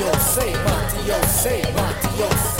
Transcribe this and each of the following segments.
Monty, yo, say, Monty, say,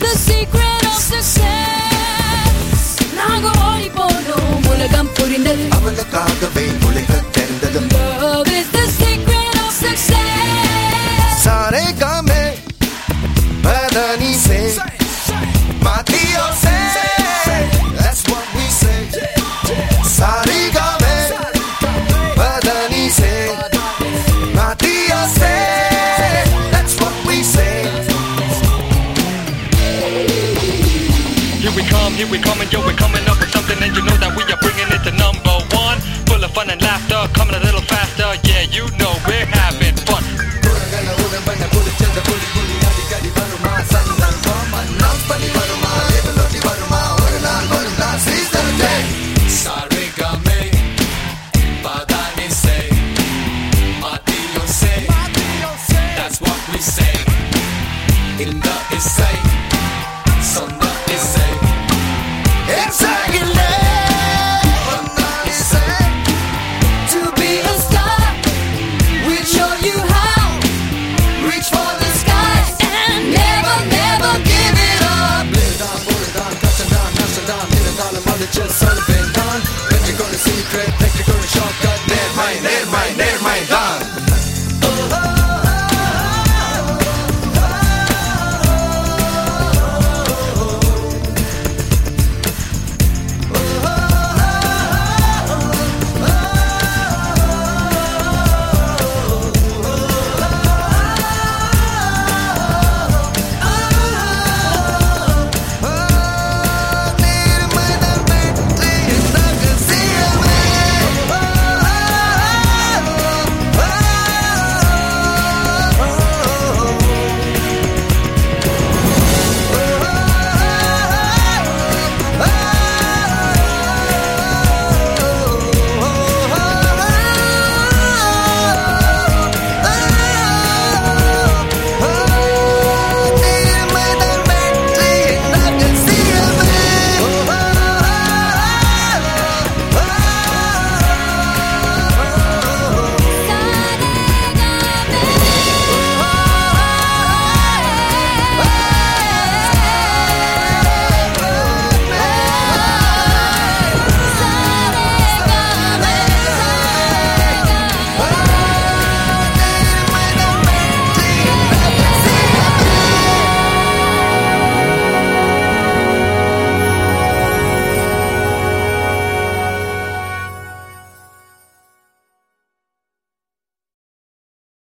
The secret of success. நாங்க ஓடி போனோம் உலகம் புரிந்தது. அவளுக்காகவே உலக தெரிந்தது Love is the secret of success. சாரே காமே பதனி சே மாத்தியோஸ். we're coming, yo, we're coming up with something, and you know that we are bringing it to number one. Full of fun and laughter, coming a little faster, yeah. mãe, dá